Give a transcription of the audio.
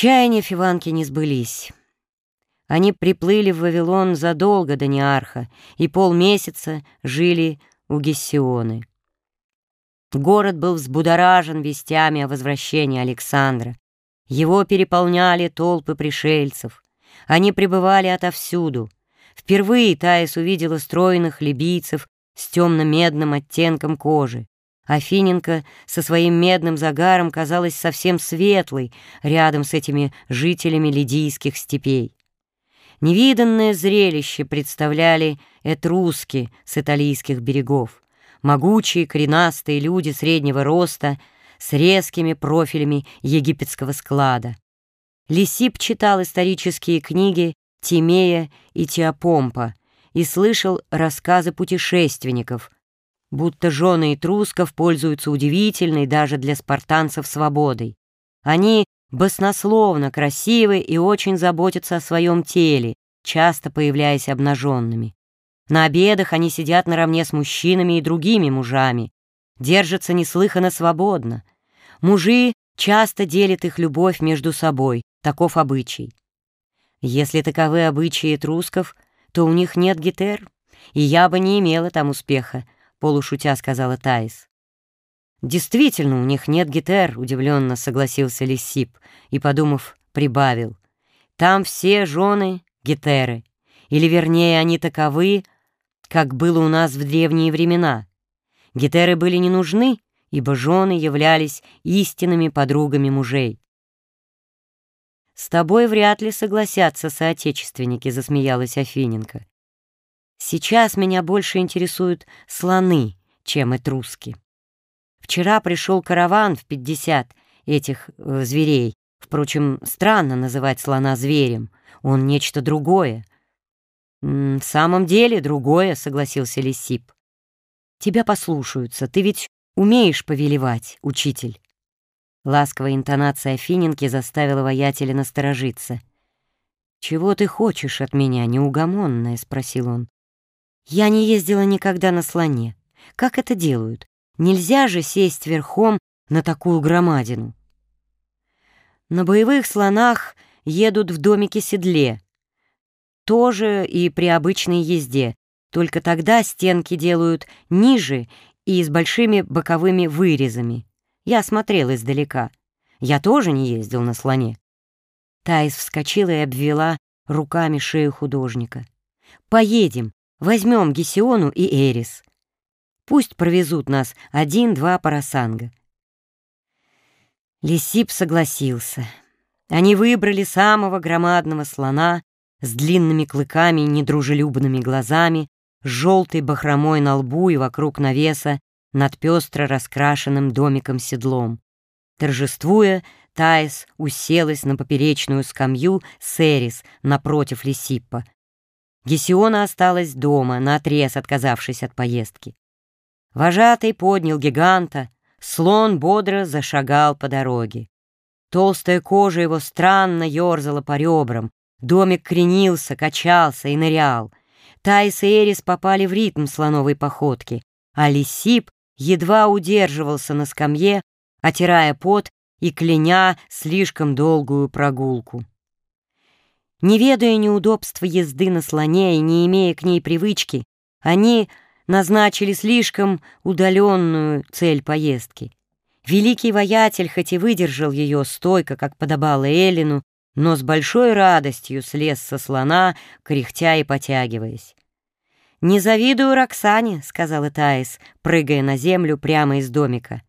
Чаяния Фиванки не сбылись. Они приплыли в Вавилон задолго до Неарха и полмесяца жили у Гессионы. Город был взбудоражен вестями о возвращении Александра. Его переполняли толпы пришельцев. Они пребывали отовсюду. Впервые Таис увидела стройных либийцев с темно-медным оттенком кожи. Афиненко со своим медным загаром казалась совсем светлой рядом с этими жителями лидийских степей. Невиданное зрелище представляли этруски с италийских берегов. Могучие коренастые люди среднего роста с резкими профилями египетского склада. Лисип читал исторические книги Тимея и Теопомпа и слышал рассказы путешественников — будто жены этрусков пользуются удивительной даже для спартанцев свободой. Они баснословно красивы и очень заботятся о своем теле, часто появляясь обнаженными. На обедах они сидят наравне с мужчинами и другими мужами, держатся неслыханно свободно. Мужи часто делят их любовь между собой, таков обычай. Если таковы обычаи этрусков, то у них нет гетер, и я бы не имела там успеха, — полушутя сказала Таис. «Действительно, у них нет гитар», — удивленно согласился Лисип и, подумав, прибавил. «Там все жены — гетеры, или, вернее, они таковы, как было у нас в древние времена. Гетеры были не нужны, ибо жены являлись истинными подругами мужей. «С тобой вряд ли согласятся соотечественники», — засмеялась Афиненко. Сейчас меня больше интересуют слоны, чем этруски. Вчера пришел караван в пятьдесят этих э, зверей. Впрочем, странно называть слона зверем. Он нечто другое. «В самом деле другое», — согласился Лисип. «Тебя послушаются. Ты ведь умеешь повелевать, учитель». Ласковая интонация Фининки заставила воятеля насторожиться. «Чего ты хочешь от меня, неугомонная?» — спросил он. Я не ездила никогда на слоне. Как это делают? Нельзя же сесть верхом на такую громадину. На боевых слонах едут в домике-седле. Тоже и при обычной езде. Только тогда стенки делают ниже и с большими боковыми вырезами. Я смотрел издалека. Я тоже не ездил на слоне. Таис вскочила и обвела руками шею художника. «Поедем, Возьмем Гесиону и Эрис. Пусть провезут нас один-два парасанга. Лисип согласился. Они выбрали самого громадного слона с длинными клыками и недружелюбными глазами, с желтой бахромой на лбу и вокруг навеса над пестро раскрашенным домиком-седлом. Торжествуя, Таис уселась на поперечную скамью с Эрис напротив Лисиппа, Гесиона осталась дома, наотрез отказавшись от поездки. Вожатый поднял гиганта, слон бодро зашагал по дороге. Толстая кожа его странно ерзала по ребрам, домик кренился, качался и нырял. Тайс и Эрис попали в ритм слоновой походки, а Лисип едва удерживался на скамье, отирая пот и кляня слишком долгую прогулку. Не ведая неудобства езды на слоне и не имея к ней привычки, они назначили слишком удаленную цель поездки. Великий воятель хоть и выдержал ее стойко, как подобало Эллину, но с большой радостью слез со слона, кряхтя и потягиваясь. «Не завидую Роксане», — сказала Таис, прыгая на землю прямо из домика.